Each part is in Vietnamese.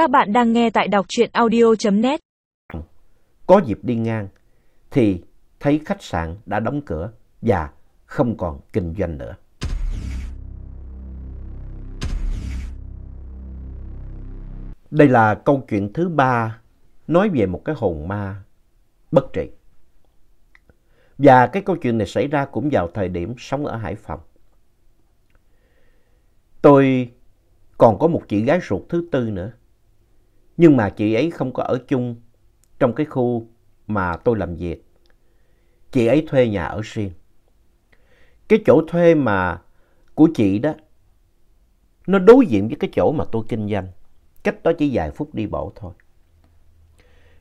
Các bạn đang nghe tại đọc truyện audio.net. Có dịp đi ngang, thì thấy khách sạn đã đóng cửa và không còn kinh doanh nữa. Đây là câu chuyện thứ ba nói về một cái hồn ma bất trị. Và cái câu chuyện này xảy ra cũng vào thời điểm sống ở Hải Phòng. Tôi còn có một chị gái ruột thứ tư nữa. Nhưng mà chị ấy không có ở chung trong cái khu mà tôi làm việc. Chị ấy thuê nhà ở riêng. Cái chỗ thuê mà của chị đó, nó đối diện với cái chỗ mà tôi kinh doanh. Cách đó chỉ vài phút đi bộ thôi.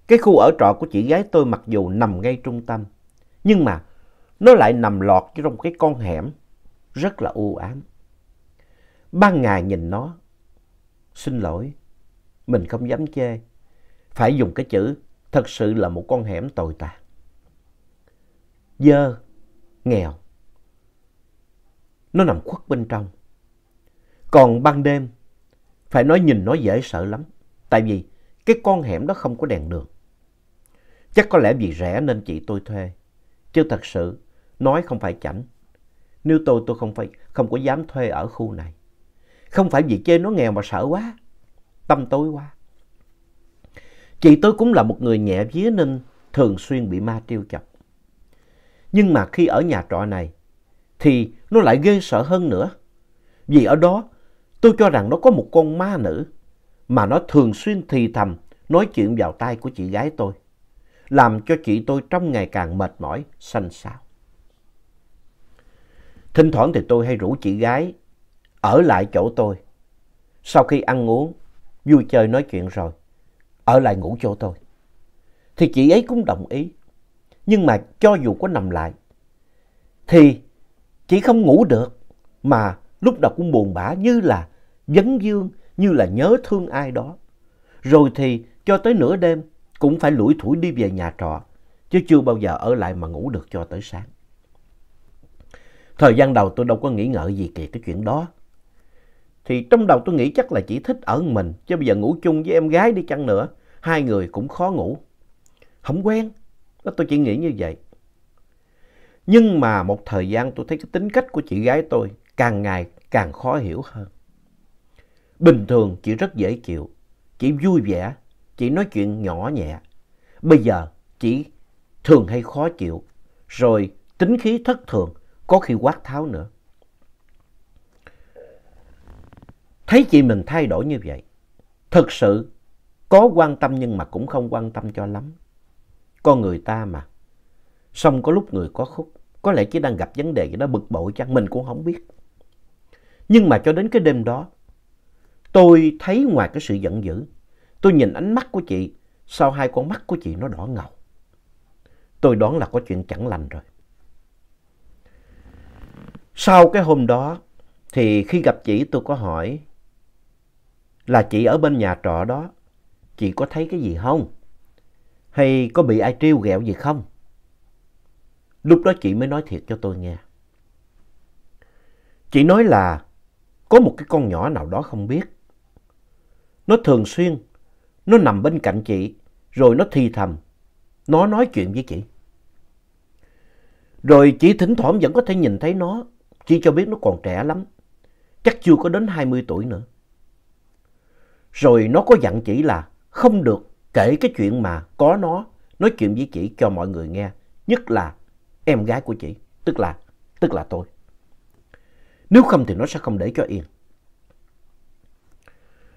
Cái khu ở trọ của chị gái tôi mặc dù nằm ngay trung tâm, nhưng mà nó lại nằm lọt trong cái con hẻm rất là u ám. Ban ngày nhìn nó, xin lỗi, mình không dám chê. Phải dùng cái chữ thật sự là một con hẻm tồi tàn. Dơ, nghèo. Nó nằm khuất bên trong. Còn ban đêm, phải nói nhìn nó dễ sợ lắm. Tại vì cái con hẻm đó không có đèn đường. Chắc có lẽ vì rẻ nên chị tôi thuê. Chứ thật sự, nói không phải chảnh. Nếu tôi, tôi không, phải, không có dám thuê ở khu này. Không phải vì chê nó nghèo mà sợ quá. Tâm tối quá. Chị tôi cũng là một người nhẹ vía nên thường xuyên bị ma trêu chọc. Nhưng mà khi ở nhà trọ này thì nó lại ghê sợ hơn nữa. Vì ở đó tôi cho rằng nó có một con ma nữ mà nó thường xuyên thì thầm nói chuyện vào tai của chị gái tôi. Làm cho chị tôi trong ngày càng mệt mỏi, xanh xao. Thỉnh thoảng thì tôi hay rủ chị gái ở lại chỗ tôi. Sau khi ăn uống, vui chơi nói chuyện rồi, ở lại ngủ chỗ tôi. Thì chị ấy cũng đồng ý. Nhưng mà cho dù có nằm lại, thì chị không ngủ được, mà lúc nào cũng buồn bã như là vấn dương, như là nhớ thương ai đó. Rồi thì cho tới nửa đêm cũng phải lủi thủi đi về nhà trọ, chứ chưa bao giờ ở lại mà ngủ được cho tới sáng. Thời gian đầu tôi đâu có nghĩ ngợi gì kìa cái chuyện đó. Thì trong đầu tôi nghĩ chắc là chỉ thích ở mình, chứ bây giờ ngủ chung với em gái đi chăng nữa, hai người cũng khó ngủ. Không quen, tôi chỉ nghĩ như vậy. Nhưng mà một thời gian tôi thấy cái tính cách của chị gái tôi càng ngày càng khó hiểu hơn. Bình thường chị rất dễ chịu, chị vui vẻ, chị nói chuyện nhỏ nhẹ. Bây giờ chị thường hay khó chịu, rồi tính khí thất thường, có khi quát tháo nữa. Thấy chị mình thay đổi như vậy, thực sự có quan tâm nhưng mà cũng không quan tâm cho lắm. Con người ta mà, xong có lúc người có khúc, có lẽ chỉ đang gặp vấn đề gì đó bực bội chăng mình cũng không biết. Nhưng mà cho đến cái đêm đó, tôi thấy ngoài cái sự giận dữ, tôi nhìn ánh mắt của chị, sau hai con mắt của chị nó đỏ ngầu. Tôi đoán là có chuyện chẳng lành rồi. Sau cái hôm đó, thì khi gặp chị tôi có hỏi là chị ở bên nhà trọ đó, chị có thấy cái gì không? Hay có bị ai trêu ghẹo gì không? Lúc đó chị mới nói thiệt cho tôi nghe. Chị nói là có một cái con nhỏ nào đó không biết. Nó thường xuyên, nó nằm bên cạnh chị, rồi nó thì thầm, nó nói chuyện với chị. Rồi chị thỉnh thoảng vẫn có thể nhìn thấy nó, chị cho biết nó còn trẻ lắm, chắc chưa có đến 20 tuổi nữa. Rồi nó có dặn chỉ là không được kể cái chuyện mà có nó nói chuyện với chị cho mọi người nghe, nhất là em gái của chị, tức là, tức là tôi. Nếu không thì nó sẽ không để cho yên.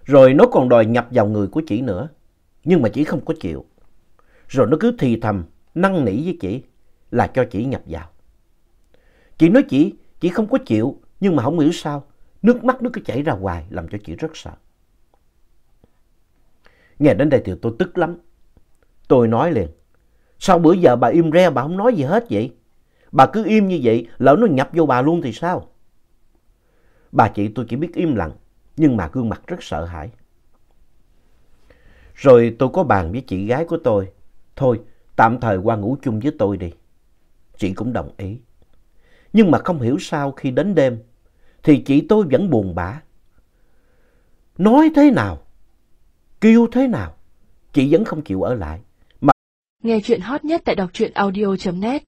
Rồi nó còn đòi nhập vào người của chị nữa, nhưng mà chị không có chịu. Rồi nó cứ thì thầm, năn nỉ với chị là cho chị nhập vào. Chị nói chị, chị không có chịu, nhưng mà không hiểu sao, nước mắt nó cứ chảy ra hoài làm cho chị rất sợ. Nghe đến đây thì tôi tức lắm. Tôi nói liền, sao bữa giờ bà im re bà không nói gì hết vậy? Bà cứ im như vậy, lỡ nó nhập vô bà luôn thì sao? Bà chị tôi chỉ biết im lặng, nhưng mà gương mặt rất sợ hãi. Rồi tôi có bàn với chị gái của tôi, thôi tạm thời qua ngủ chung với tôi đi. Chị cũng đồng ý. Nhưng mà không hiểu sao khi đến đêm, thì chị tôi vẫn buồn bã. Nói thế nào kêu thế nào, chị vẫn không chịu ở lại. Mà... Nghe chuyện hot nhất tại đọc truyện audio.net